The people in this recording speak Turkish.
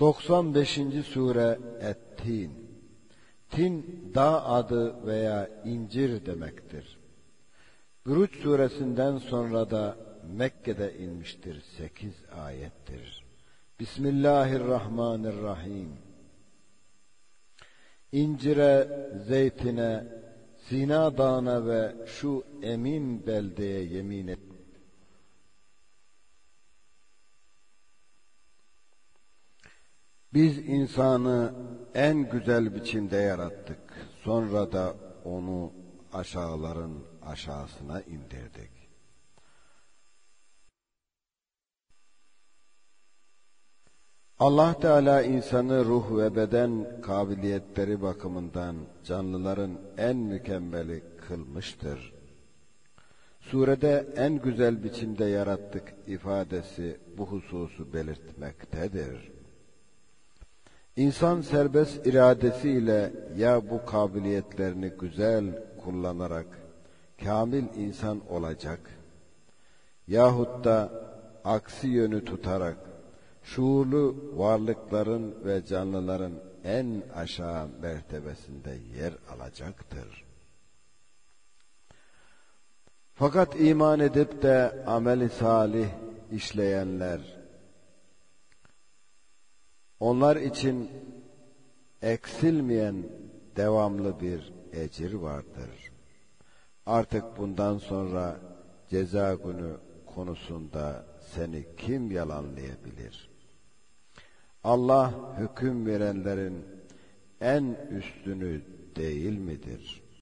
95. sure Et-Tin Tin dağ adı veya incir demektir. Buruç suresinden sonra da Mekke'de inmiştir. 8 ayettir. Bismillahirrahmanirrahim. İncire, zeytine, Sina dağına ve şu emin beldeye yemin et. Biz insanı en güzel biçimde yarattık. Sonra da onu aşağıların aşağısına indirdik. Allah Teala insanı ruh ve beden kabiliyetleri bakımından canlıların en mükemmeli kılmıştır. Surede en güzel biçimde yarattık ifadesi bu hususu belirtmektedir. İnsan serbest iradesiyle ya bu kabiliyetlerini güzel kullanarak kamil insan olacak yahut da aksi yönü tutarak şuurlu varlıkların ve canlıların en aşağı mertebesinde yer alacaktır. Fakat iman edip de ameli salih işleyenler onlar için eksilmeyen devamlı bir ecir vardır. Artık bundan sonra ceza günü konusunda seni kim yalanlayabilir? Allah hüküm verenlerin en üstünü değil midir?''